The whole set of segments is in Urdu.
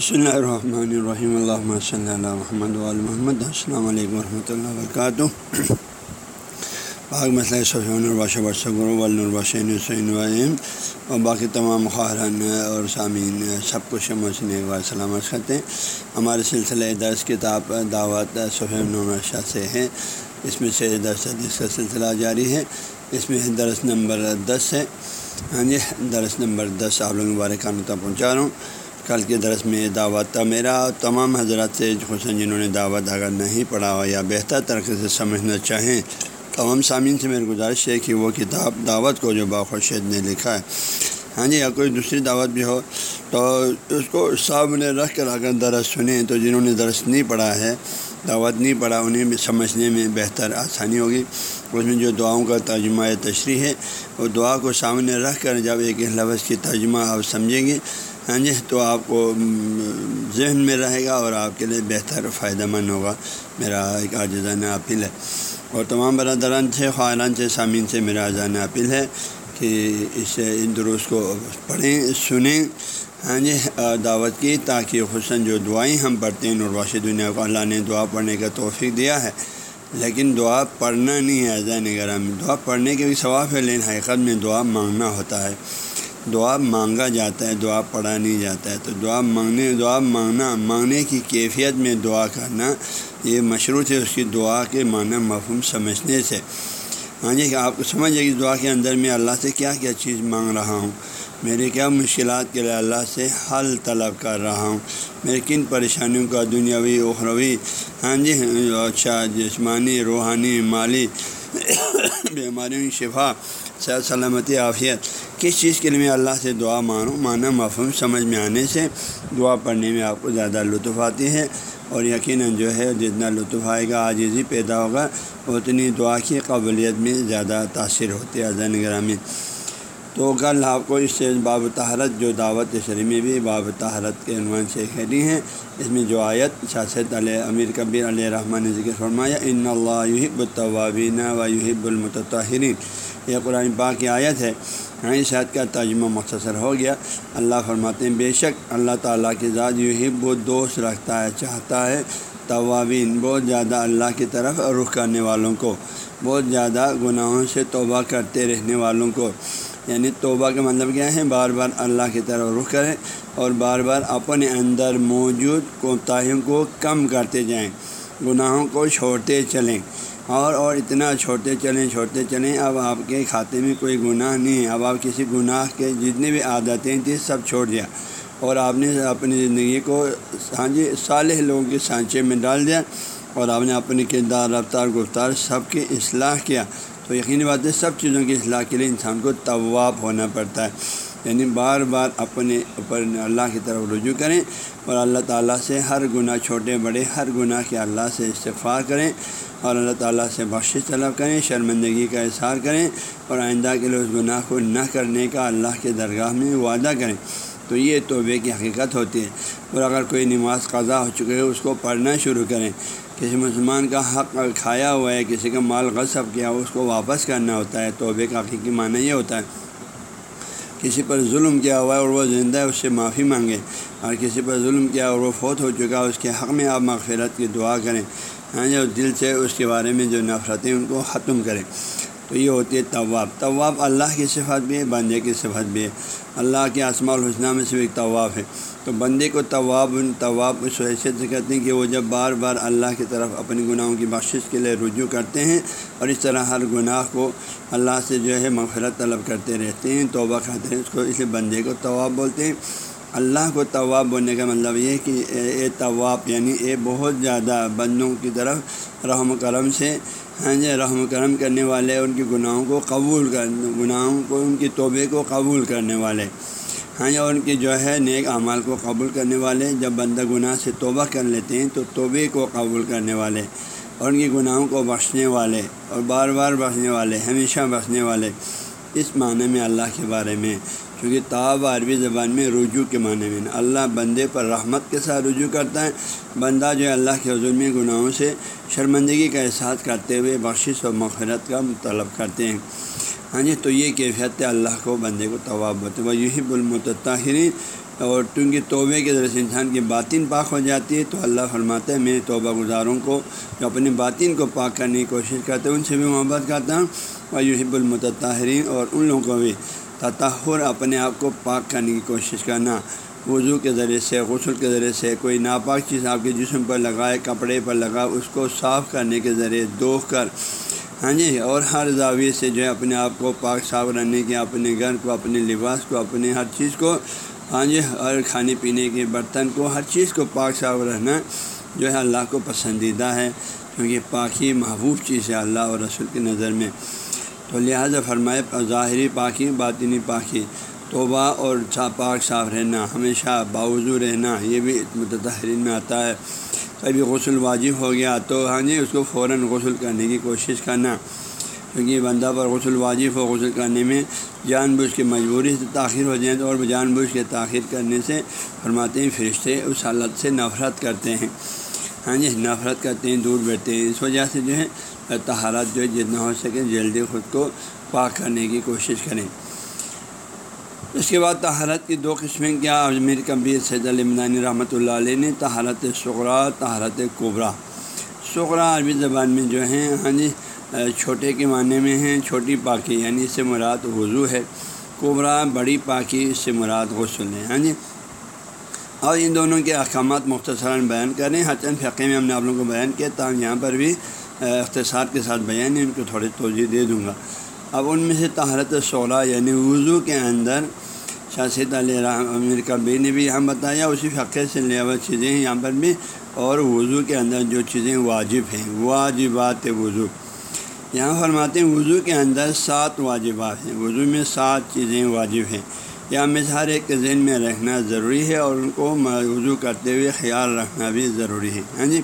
بسم اللہ الرحمن الرحیم اللہ صلی اللہ محمد محمد السلام علیکم ورحمۃ اللہ وبرکاتہ پاک مسئلہ صفین الباشہ ورثین حسین وعیم اور باقی تمام خارن اور سامعین سب کچھ محسن ایک بار سلامت کرتے ہیں ہمارے سلسلہ درس کتاب دعوت صفین الباشہ سے ہے اس میں سے درس حدیث کا سلسلہ جاری ہے اس میں درس نمبر دس ہے ہاں جی درس نمبر دس آپ لوگ مبارکانہ تک پہنچا رہا ہوں کل کے درس میں دعوت تھا۔ میرا تمام حضرات سے حسن جنہوں نے دعوت اگر نہیں پڑھا ہوا یا بہتر طریقے سے سمجھنا چاہیں، تمام سامعین سے میری گزارش ہے کہ وہ کتاب دعوت کو جو باخوشید نے لکھا ہے۔ ہاں جی یا کوئی دوسری دعوت بھی ہو تو اس کو سامنے رکھ کر اگر درس سنیں تو جنہوں نے درس نہیں پڑھا ہے، دعوت نہیں پڑھا، انہیں بھی سمجھنے میں بہتر آسانی ہوگی۔ اس میں جو دعاؤں کا ترجمہ تشریح ہے، وہ دعا کو سامنے رکھ کر جب ایک لفظ کی ترجمہ آپ سمجھیں گے ہاں جی تو آپ کو ذہن میں رہے گا اور آپ کے لیے بہتر فائدہ مند ہوگا۔ میرا ایک آجزانہ اپیل ہے۔ اور تمام برادران سے، خواہران سے، سامعین سے میرا آزانہ اپیل ہے کہ اس درست کو پڑھیں، سنیں۔ ہاں جی دعوت کی، تاکہ حسن جو دعائیں ہم پڑھتے ہیں نرواش دنیا کو اللہ نے دعا پڑھنے کا توفیق دیا ہے۔ لیکن دعا پڑھنا نہیں ہے ایزا نگر میں دعا پڑھنے کے بھی ثواب ہے، لیکن حقیقت میں دعا مانگنا ہوتا ہے۔ دعا مانگا جاتا ہے، دعا پڑھا نہیں جاتا ہے۔ تو دعا مانگنے، دعا مانگنا، مانگنے کی کیفیت میں دعا کرنا، یہ مشروط ہے اس کی دعا کے معنی مفہوم سمجھنے سے۔ ہاں جی کہ آپ کو سمجھ جائے کہ دعا کے اندر میں اللہ سے کیا کیا چیز مانگ رہا ہوں؟ میرے کیا مشکلات کے لیے اللہ سے حل طلب کر رہا ہوں؟ میرے کن پریشانیوں کا دنیاوی، اخروی ہاں جی اچھا جسمانی، روحانی، مالی بیماریوں کی شفا صحت سلامتی، عافیت۔ کس چیز کے لیے میں اللہ سے دعا مانوں؟ مانا مفہوم سمجھ میں آنے سے دعا پڑھنے میں آپ کو زیادہ لطف آتی ہے اور یقیناً جو ہے جتنا لطف آئے گا، عاجزی پیدا ہوگا، اتنی دعا کی قابلیت میں زیادہ تاثر ہوتی ہے زین گرامی۔ تو کل آپ کو اس سے باب تحرت جو دعوت شریف میں بھی باب تحرت کے عنوان سے کھیلی ہیں، اس میں جو آیت شاست علیہ امیر کبیر علیہ رحمٰن نے ذکر فرمایا، ان اللہ یحب الطوابین و یحب المتطہرین یہ قرآن پاک کی آیت ہے۔ ہاں شاید کا ترجمہ مختصر ہو گیا۔ اللہ فرماتے ہیں، بے شک اللہ تعالیٰ کی ذات یحب و دوست رکھتا ہے، چاہتا ہے طوابین بہت زیادہ اللہ کی طرف رخ کرنے والوں کو، بہت زیادہ گناہوں سے توبہ کرتے رہنے والوں کو۔ یعنی توبہ کا مطلب کیا ہے؟ بار بار اللہ کی طرف رخ کریں اور بار بار اپنے اندر موجود کوتاہیوں کو کم کرتے جائیں، گناہوں کو چھوڑتے چلیں۔ اور اور اتنا چھوڑتے چلیں چھوڑتے چلیں، اب آپ کے کھاتے میں کوئی گناہ نہیں ہے۔ اب آپ کسی گناہ کے جتنے بھی عادتیں تھیں، سب چھوڑ دیا۔ اور آپ نے اپنی زندگی کو ہاں جی صالح لوگوں کے سانچے میں ڈال دیا۔ اور آپ نے اپنی کردار، رفتار، گفتار سب کی اصلاح کیا۔ تو یقینی بات ہے، سب چیزوں کی اصلاح کے لیے انسان کو طواب ہونا پڑتا ہے۔ یعنی بار بار اپنے اوپر اللہ کی طرف رجوع کریں اور اللہ تعالیٰ سے ہر گناہ چھوٹے بڑے، ہر گناہ کے اللہ سے استفار کریں۔ اور اللہ تعالیٰ سے بخش طلب کریں، شرمندگی کا اظہار کریں اور آئندہ کے لیے اس گناہ کو نہ کرنے کا اللہ کے درگاہ میں وعدہ کریں۔ تو یہ توبے کی حقیقت ہوتی ہے۔ اور اگر کوئی نماز قضا ہو چکے ہے، اس کو پڑھنا شروع کریں۔ کسی مسلمان کا حق کھایا ہوا ہے، کسی کا مال غصب کیا اس کو واپس کرنا ہوتا ہے۔ توبے کا حقیقی معنی یہ ہوتا ہے، کسی پر ظلم کیا ہوا ہے اور وہ زندہ ہے، اس سے معافی مانگے۔ اور کسی پر ظلم کیا اور وہ فوت ہو چکا ہے، اس کے حق میں آپ مغفرت کی دعا کریں۔ ہاں جی دل سے اس کے بارے میں جو نفرتیں ان کو ختم کریں۔ تو یہ ہوتی ہے طواب طواب اللہ کی صفت بھی ہے، بندے کی صفت بھی ہے۔ اللہ کے اسماع الحسنہ میں سے ایک طواف ہے۔ تو بندے کو طواب طواب اس حیثیت سے کہتے ہیں کہ وہ جب بار بار اللہ کی طرف اپنی گناہوں کی بخشش کے لیے رجوع کرتے ہیں، اور اس طرح ہر گناہ کو اللہ سے جو ہے مغفرت طلب کرتے رہتے ہیں، توبہ کرتے ہیں، اس کو اس لیے بندے کو طواب بولتے ہیں۔ اللہ کو طواب بولنے کا مطلب یہ کہ اے طواب یعنی اے بہت زیادہ بندوں کی طرف رحم و کرم سے ہاں جی رحم و کرم کرنے والے، ان کی گناہوں کو قبول کر گناہوں کو، ان کی توبے کو قبول کرنے والے۔ ہاں جی، اور ان کی جو ہے نیک اعمال کو قبول کرنے والے۔ جب بندہ گناہ سے توبہ کر لیتے ہیں تو توبے کو قبول کرنے والے، اور ان کی گناہوں کو بخشنے والے، اور بار بار بخشنے والے، ہمیشہ بخشنے والے۔ اس معنی میں اللہ کے بارے میں کیونکہ تاب عربی زبان میں رجوع کے معنی میں اللہ بندے پر رحمت کے ساتھ رجوع کرتا ہے۔ بندہ جو ہے اللہ کے حضور میں گناہوں سے شرمندگی کا احساس کرتے ہوئے بخشش و مغفرت کا طلب کرتے ہیں۔ ہاں جی تو یہ کیفیت ہے اللہ کو، بندے کو طواب ہوتے وہ یہی بلمتحرین اور کیونکہ توبے کے ذریعے سے انسان کی باطن پاک ہو جاتی ہے، تو اللہ فرماتا ہے میرے توبہ گزاروں کو جو اپنی باطن کو پاک کرنے کی کوشش کرتے ہیں ان سے بھی محبت کرتا ہوں۔ اور یحب المتطہرین اور ان لوگوں کو بھی۔ تطہر، اپنے آپ کو پاک کرنے کی کوشش کرنا۔ وضو کے ذریعے سے، غسل کے ذریعے سے، کوئی ناپاک چیز آپ کے جسم پر لگائے، کپڑے پر لگا اس کو صاف کرنے کے ذریعے دوہ کر۔ ہاں جی اور ہر زاویے سے جو ہے اپنے آپ کو پاک، صاف رہنے کے، اپنے گھر کو، اپنے لباس کو، اپنے ہر چیز کو۔ ہاں جی ہر کھانے پینے کے برتن کو، ہر چیز کو پاک، صاف رہنا جو ہے اللہ کو پسندیدہ ہے۔ کیونکہ پاکی محبوب چیز ہے اللہ اور رسول کی نظر میں۔ تو لہٰذا فرمائے، ظاہری پاکی، باطنی پاکی، توبہ اور پاک صاف رہنا، ہمیشہ باوضو رہنا، یہ بھی متحرین میں آتا ہے۔ کبھی غسل واجب ہو گیا تو ہاں جی اس کو فوراً غسل کرنے کی کوشش کرنا۔ کیونکہ بندہ پر غسل واجب ہو غسل کرنے میں، جان بوجھ کے مجبوری سے تاخیر ہو جائیں تو اور جان بوجھ کے تاخیر کرنے سے فرماتے ہیں، فرشتے اس حالت سے نفرت کرتے ہیں۔ ہاں جی نفرت کرتے ہیں، دور بیٹھتے ہیں۔ اس وجہ سے جو ہے تہارت جو ہے، جتنا ہو سکے جلدی خود کو پاک کرنے کی کوشش کریں۔ اس کے بعد تہارت کی دو قسمیں کیا؟ امیر کبیر سید المدانی رحمۃ اللہ علیہ نے تہارت شکرا تہارت کوبرا شکرا عربی زبان میں جو ہیں ہاں جی چھوٹے کے معنی میں ہیں، چھوٹی پاکی یعنی اس سے مراد وضو ہے۔ کوبرا بڑی پاکی، اس سے مراد غسل ہے ہاں جی۔ اور ان دونوں کے احکامات مختصراً بیان کریں۔ ہر چند فقے میں ہم نے آپ لوگوں کو بیان کیا تاہم یہاں پر بھی اختصار کے ساتھ بیان ان کو تھوڑی توجہ دے دوں گا۔ اب ان میں سے تہارت سولہ یعنی وضو کے اندر شاست علیہ امیر کبیر نے بھی یہاں بتایا، اسی فقے سے لیوا چیزیں ہیں یہاں پر بھی، اور وضو کے اندر جو چیزیں واجب ہیں، واجبات وضو۔ یہاں فرماتے ہیں، وضو کے اندر سات واجبات ہیں۔ وضو میں سات چیزیں واجب ہیں۔ یہاں میں ہر ایک کے ذہن میں رکھنا ضروری ہے اور ان کو وضو کرتے ہوئے خیال رکھنا بھی ضروری ہے۔ ہاں جی؟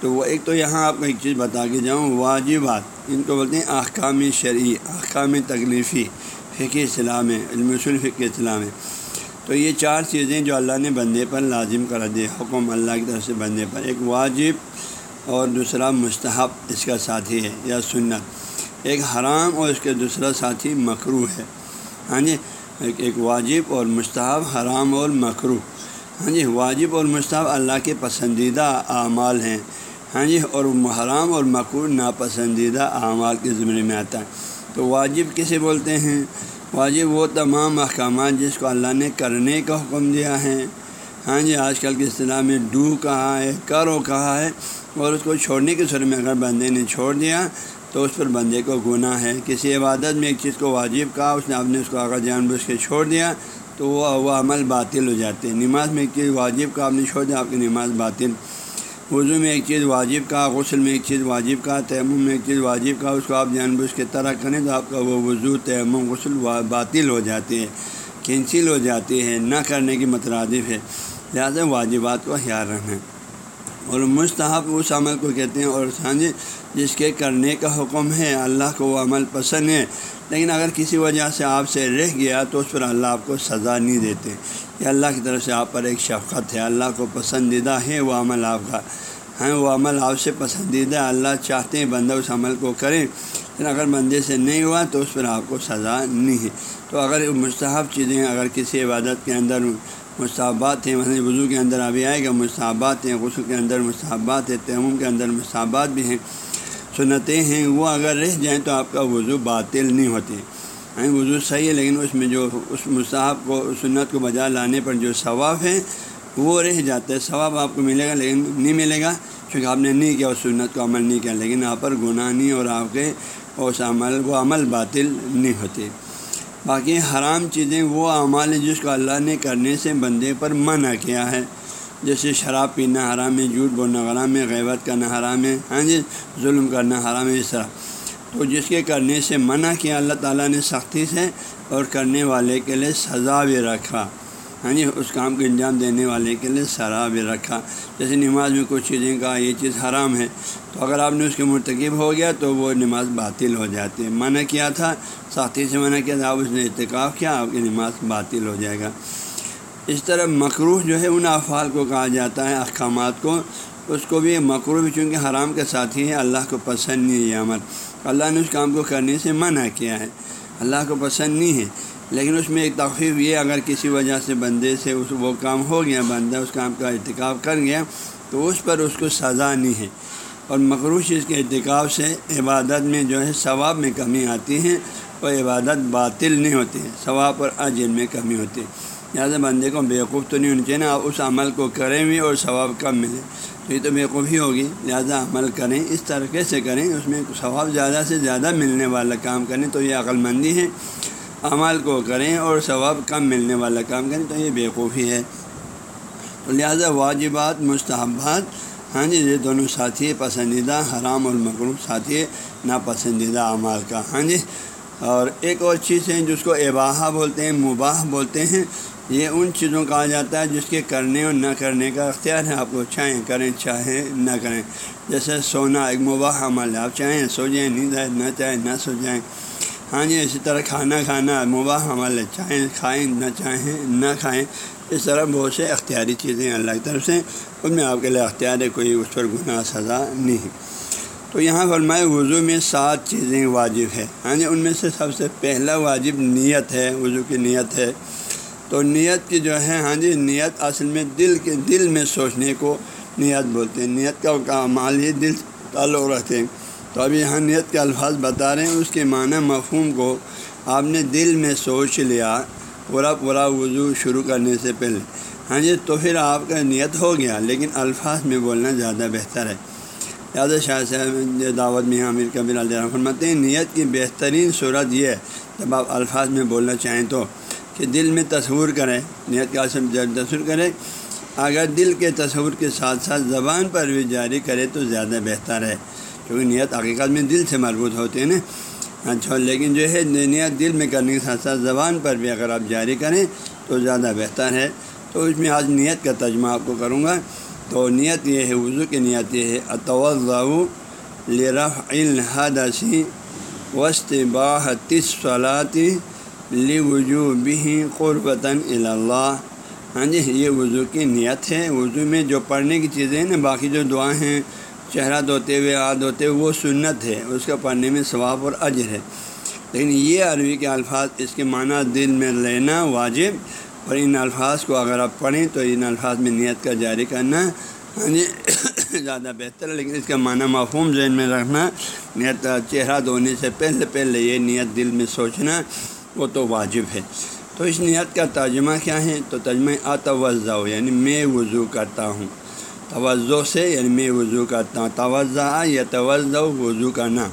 تو وہ ایک تو یہاں آپ کو ایک چیز بتا کے جاؤں، واجبات۔ ان کو بولتے ہیں احکام شرعی، احکام تکلیفی فقی اسلام ہے علم اصول فقی اسلام۔ ہے تو یہ چار چیزیں جو اللہ نے بندے پر لازم کر دی، حکم اللہ کی طرف سے بندے پر۔ ایک واجب اور دوسرا مستحب، اس کا ساتھی ہے، یا سنت۔ ایک حرام اور اس کے دوسرا ساتھی مکرو ہے۔ ہاں جی؟ ایک ایک واجب اور مستحب حرام اور مکرو ہاں جی واجب اور مستحب اللہ کے پسندیدہ اعمال ہیں۔ ہاں جی اور حرام اور مکرو ناپسندیدہ اعمال کے ذمے میں آتا ہے۔ تو واجب کسے بولتے ہیں؟ واجب وہ تمام احکامات جس کو اللہ نے کرنے کا حکم دیا ہے۔ ہاں جی آج کل کے اصطلاح میں ڈو کہا ہے، کرو کہا ہے، اور اس کو چھوڑنے کے سر میں اگر بندے نے چھوڑ دیا تو اس پر بندے کو گناہ ہے۔ کسی عبادت میں ایک چیز کو واجب کہا، اس نے آپ نے اس کو اگر جان بوجھ کے چھوڑ دیا، تو وہ وہ عمل باطل ہو جاتے۔ ہیں نماز میں ایک چیز واجب کا آپ نے چھوڑ دیا، آپ کی نماز باطل۔ وضو میں ایک چیز واجب کا غسل میں ایک چیز واجب کا تیمم میں ایک چیز واجب کا اس کو آپ جان بوجھ کے طرح کریں تو آپ کا وہ وضو، تیمم، غسل باطل ہو جاتے ہیں، کینسل ہو جاتی ہے نہ کرنے کی مترادف ہے۔ لہٰذا واجبات کو خیال رکھیں اور مستحب اس عمل کو کہتے ہیں اور سانجے، جس کے کرنے کا حکم ہے، اللہ کو وہ عمل پسند ہے۔ لیکن اگر کسی وجہ سے آپ سے رہ گیا تو اس پر اللہ آپ کو سزا نہیں دیتے۔ یہ اللہ کی طرف سے آپ پر ایک شفقت ہے۔ اللہ کو پسندیدہ ہے وہ عمل آپ کا۔ ہاں وہ عمل آپ سے پسندیدہ اللہ چاہتے ہیں بندہ اس عمل کو کریں لیکن اگر بندے سے نہیں ہوا تو اس پر آپ کو سزا نہیں ہے۔ تو اگر مستحب چیزیں اگر کسی عبادت کے اندر مصحبات ہیں، مثلاً وضو کے اندر ابھی آئے گا مصحبات ہیں، غسل کے اندر مصحبات ہیں، تیمم کے اندر مصحبات بھی ہیں۔ سنتیں ہیں، وہ اگر رہ جائیں تو آپ کا وضو باطل نہیں ہوتے۔ ہیں وضو صحیح ہے، لیکن اس میں جو اس مصحب کو سنت کو بجا لانے پر جو ثواب ہے، وہ رہ جاتا ہے۔ ثواب آپ کو ملے گا، لیکن نہیں ملے گا کیونکہ آپ نے نہیں کیا، اس سنت کو عمل نہیں کیا۔ لیکن آپ پر گناہ نہیں اور آپ کے اس عمل وہ عمل باطل نہیں ہوتے۔ باقی حرام چیزیں وہ اعمال ہیں جس کو اللہ نے کرنے سے بندے پر منع کیا ہے۔ جیسے شراب پینا حرام ہے، جھوٹ بولنا حرام ہے، غیبت کرنا حرام ہے ہاں جی؟ ظلم کرنا حرام ہے، اس طرح۔ تو جس کے کرنے سے منع کیا، اللہ تعالیٰ نے سختی سے اور کرنے والے کے لیے سزا بھی رکھا۔ ہاں جی اس کام کو انجام دینے والے کے لیے سرا بھی رکھا۔ جیسے نماز میں کچھ چیزیں کا یہ چیز حرام ہے، تو اگر آپ نے اس کے مرتکب ہو گیا تو وہ نماز باطل ہو جاتی ہے۔ منع کیا تھا؟ ساتھی سے منع کیا تھا، آپ اس نے اتکاف کیا، آپ کی نماز باطل ہو جائے گا۔ اس طرح مقروح جو ہے، ان افعال کو کہا جاتا ہے، احکامات کو۔ اس کو بھی مقروح بھی، چونکہ حرام کے ساتھی ہے اللہ کو پسند نہیں ہے عمل۔ اللہ نے اس کام کو کرنے سے منع کیا ہے۔ اللہ کو پسند نہیں ہے۔ لیکن اس میں ایک تخفیف یہ اگر کسی وجہ سے بندے سے اس وہ کام ہو گیا، بندہ اس کام کا ارتکاب کر گیا، تو اس پر اس کو سزا نہیں ہے۔ اور مقروض چیز کے ارتکاب سے عبادت میں جو ہے، ثواب میں کمی آتی ہے اور عبادت باطل نہیں ہوتی ہے۔ ثواب اور اجر میں کمی ہوتی ہے۔ لہٰذا بندے کو بیوقوف تو نہیں ہونی چاہیے نا آپ اس عمل کو کریں بھی اور ثواب کم ملے۔ تو یہ تو بیوقوفی ہوگی۔ لہٰذا عمل کریں، اس طریقے سے کریں، اس میں ثواب زیادہ سے زیادہ ملنے والا کام کریں تو یہ عقل مندی ہے۔ عمل کو کریں اور ثواب کم ملنے والا کام کریں تو یہ بیوقوفی ہے۔ تو لہٰذا واجبات، مستحبات ہاں جی یہ دونوں ساتھی پسندیدہ، حرام اور مقروب ساتھی ناپسندیدہ اعمال کا ہاں جی۔ اور ایک اور چیز ہے جس کو اباہا بولتے ہیں، مباح بولتے ہیں، یہ ان چیزوں کہا جاتا ہے جس کے کرنے اور نہ کرنے کا اختیار ہے۔ آپ کو چاہیں کریں، چاہیں نہ کریں۔ جیسے سونا ایک مباح عمل ہے، آپ چاہیں سو جائیں، نیند آئے، نہ چاہیں، نہ سو جائیں۔ ہاں جی اسی طرح کھانا کھانا، مباح عمل ہے، چاہیں کھائیں، نہ چاہیں، نہ کھائیں، اس طرح بہت سے اختیاری چیزیں اللہ کی طرف سے ان میں آپ کے لیے اختیار ہے، کوئی اس پر گناہ، سزا نہیں۔ تو یہاں فرمائے وضو میں سات چیزیں واجب ہے ہاں جی یعنی ان میں سے سب سے پہلا واجب نیت ہے، وضو کی نیت ہے۔ تو نیت کی جو ہے ہاں جی نیت اصل میں دل کے، دل میں سوچنے کو نیت بولتے ہیں۔ نیت کا مال ہی دل تعلق رکھتے ہیں۔ تو ابھی یہاں نیت کے الفاظ بتا رہے ہیں، اس کے معنی مفہوم کو آپ نے دل میں سوچ لیا، پورا پورا وضو شروع کرنے سے پہلے۔ ہاں جی تو پھر آپ کا نیت ہو گیا، لیکن الفاظ میں بولنا زیادہ بہتر ہے۔ زیادہ شاہ صاحب دعوت میں عامر کبیر علیہ فرماتے ہیں، نیت کی بہترین صورت یہ ہے، جب آپ الفاظ میں بولنا چاہیں تو، کہ دل میں تصور کریں، نیت کا جب تصور کریں، اگر دل کے تصور کے ساتھ ساتھ زبان پر بھی جاری کرے تو زیادہ بہتر ہے۔ کیونکہ نیت حقیقت میں دل سے مربوط ہوتے ہیں نا؟ اچھا لیکن جو ہے، نیت دل میں کرنے کے ساتھ ساتھ زبان پر بھی اگر آپ جاری کریں تو زیادہ بہتر ہے۔ تو اس میں آج نیت کا ترجمہ آپ کو کروں گا۔ تو نیت یہ ہے، وضو کی نیت یہ ہے، اتوضع لرف الحدسی وسط باحتیس صلاطی لی وضو بھی قربتاً اللہ ہاں جی یہ وضو کی نیت ہے۔ وضو میں جو پڑھنے کی چیزیں ہیں نا، باقی جو دعائیں ہیں چہرہ دھوتے ہوئے، ہاتھ دھوتے ہوئے، وہ سنت ہے، اس کا پڑھنے میں ثواب اور اجر ہے۔ لیکن یہ عربی کے الفاظ، اس کے معنی دل میں لینا واجب، اور ان الفاظ کو اگر آپ پڑھیں تو ان الفاظ میں نیت کا جاری کرنا یعنی زیادہ بہتر ہے۔ لیکن اس کا معنی مفہوم ذہن میں رکھنا، نیت، چہرہ دھونے سے پہلے پہلے یہ نیت دل میں سوچنا، وہ تو واجب ہے۔ تو اس نیت کا ترجمہ کیا ہے؟ تو ترجمہ آتوزہ یعنی میں وضو کرتا ہوں۔ توجہ سے یعنی میں وضو کرتا ہوں توجہ یا توجہ وضو کرنا۔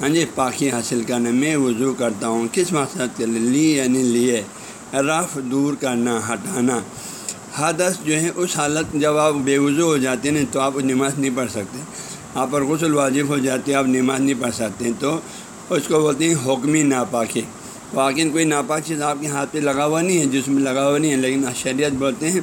ہاں جی پاکی حاصل کرنا۔ میں وضو کرتا ہوں، کس مقصد کے لیے؟ لی یعنی لیے؟ رف دور کرنا، ہٹانا۔ حدث جو ہے اس حالت جب آپ بے وضو ہو جاتے ہیں، تو آپ نماز نہیں پڑھ سکتے۔ آپ پر غسل واجب ہو جاتے آپ نماز نہیں پڑھ سکتے تو اس کو بولتے ہیں حکمی ناپاکی۔ واقعی کوئی ناپاک چیز آپ کے ہاتھ پہ لگا ہوا نہیں ہے جس میں لگا ہوا نہیں ہے، لیکن شریعت بولتے ہیں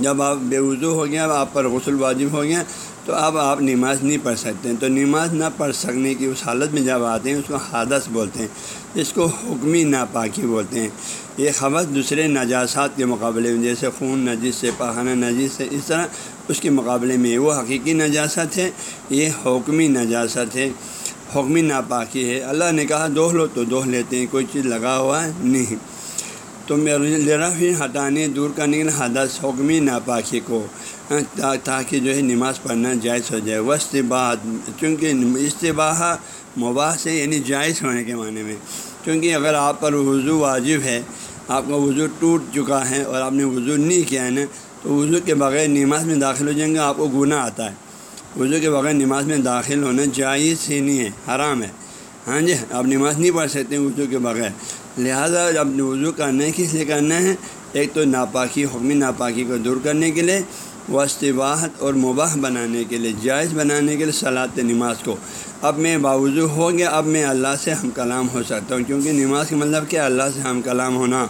جب آپ بے وضو ہو گیا آپ پر غسل واجب ہو گیا تو اب آپ نماز نہیں پڑھ سکتے ہیں۔ تو نماز نہ پڑھ سکنے کی اس حالت میں جب آتے ہیں، اس کو حادث بولتے ہیں، اس کو حکمی ناپاکی بولتے ہیں۔ یہ خبر دوسرے نجاسات کے مقابلے میں، جیسے خون نجیس سے، پہانا نجیس سے، اس طرح اس کے مقابلے میں وہ حقیقی نجاست ہے، یہ حکمی نجاست ہے، حکمی ناپاکی ہے۔ اللہ نے کہا، دوہ لو تو دوہ لیتے ہیں، کوئی چیز لگا ہوا ہے نہیں۔ تو میرا بھی ہٹانے دور کرنے کے حدث حکمی ناپاکی کو ہاں، تاکہ جو ہے نماز پڑھنا جائز ہو جائے۔ وسطباحت چونکہ استباح مباح سے یعنی جائز ہونے کے معنی میں۔ کیونکہ اگر آپ پر وضو واجب ہے، آپ کا وضو ٹوٹ چکا ہے اور آپ نے وضو نہیں کیا ہے نا، تو وضو کے بغیر نماز میں داخل ہو جائیں گے، آپ کو گناہ آتا ہے۔ وضو کے بغیر نماز میں داخل ہونا جائز ہی نہیں ہے، حرام ہے۔ ہاں جی آپ نماز نہیں پڑھ سکتے وضو کے بغیر۔ لہٰذا جب وضو کرنا ہے، کس لیے کرنا ہے؟ ایک تو ناپاکی حکمی ناپاکی کو دور کرنے کے لیے وسطباحت اور مباح بنانے کے لیے، جائز بنانے کے لیے صلاحت نماز کو۔ اب میں باوضو ہو گیا، اب میں اللہ سے ہم کلام ہو سکتا ہوں، کیونکہ نماز کا مطلب کیا؟ اللہ سے ہم کلام ہونا۔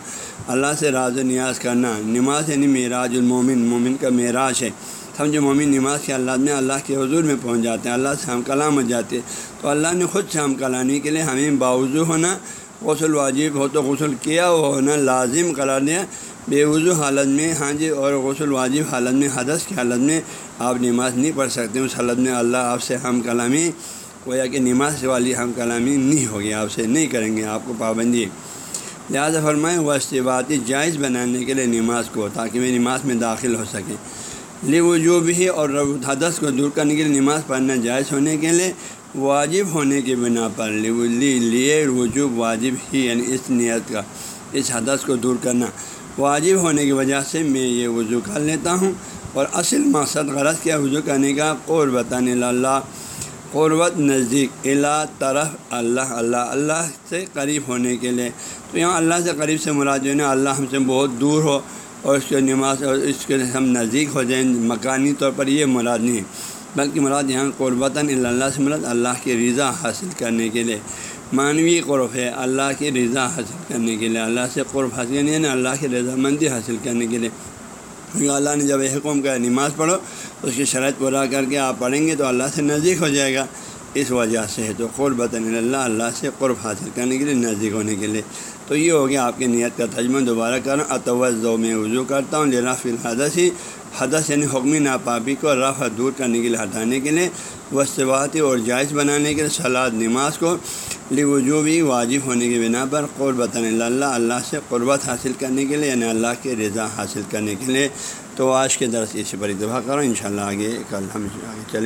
اللہ سے راز و نیاز کرنا۔ نماز یعنی معراج المومن، مومن کا معراج ہے۔ سمجھو مومن نماز کے اللہ میں، اللہ کے حضور میں پہنچ جاتے ہیں، اللہ سے ہم کلام ہو جاتے تو اللہ نے خود سے ہم کلامی کے لیے ہمیں باوضو ہونا غسل واجب ہو تو غسل کیا وہ ہونا لازم قرار دیا۔ بے وضو حالت میں ہاں جی اور غسل واجب حالت میں، حدث کی حالت میں آپ نماز نہیں پڑھ سکتے۔ اس حالت میں اللہ آپ سے ہم کلامی، گویا کہ نماز والی ہم کلامی نہیں ہوگی، آپ سے نہیں کریں گے، آپ کو پابندی لہٰذا فرمائیں وہ استباعتی جائز بنانے کے لیے نماز کو، تاکہ میں نماز میں داخل ہو سکیں لی وجوب ہی اور حدث کو دور کرنے کے لیے نماز پڑھنا جائز ہونے کے لیے واجب ہونے کی بنا پر لی لیے وجوب واجب ہی یعنی اس نیت کا، اس حدث کو دور کرنا۔ واجب ہونے کی وجہ سے میں یہ وضو کر لیتا ہوں اور اصل مقصد غرض کیا وضو کرنے کا قربۃ اللہ قربت نزدیک اللہ طرف اللہ اللہ اللہ سے قریب ہونے کے لیے۔ تو یہاں اللہ سے قریب سے مراد جو ہے نا، اللہ ہم سے بہت دور ہو اور اس کے نماز اور اس کے ہم نزدیک ہو جائیں، مکانی طور پر یہ مراد نہیں۔ ہے بلکہ مراد یہاں قربتاً اللہ سے مراد اللہ کی رضا حاصل کرنے کے لیے۔ معنوی قرب ہے اللہ کی رضا حاصل کرنے کے لیے، اللہ سے قرب حاصل کرنے یعنی اللہ کی رضا مندی حاصل کرنے کے لیے۔ کیونکہ اللہ نے جب حکم کا نماز پڑھو، اس کی شرط پورا کر کے آپ پڑھیں گے تو اللہ سے نزدیک ہو جائے گا۔ اس وجہ سے ہے تو قربۃ اللہ اللہ سے قرب حاصل کرنے کے لیے، نزدیک ہونے کے لیے۔ تو یہ ہو گیا آپ کی نیت کا تجمہ دوبارہ کروں اتوزو میں وضو کرتا ہوں لینا فی الحدث۔ ہی حدث یعنی حکمی ناپاپی کو رفع دور کرنے کے لیے ہٹانے کے لیے وصواتی اور جائز بنانے کے لیے سلاد نماز کو وجوبی واجب ہونے کی بنا پر۔ قربۃ اللہ اللہ سے قربت حاصل کرنے کے لیے یعنی اللہ کے رضا حاصل کرنے کے لیے۔ تو آج کے درس اسی پر اتفاق کروں ان شاء اللہ آگے کل ہم آگے چلیں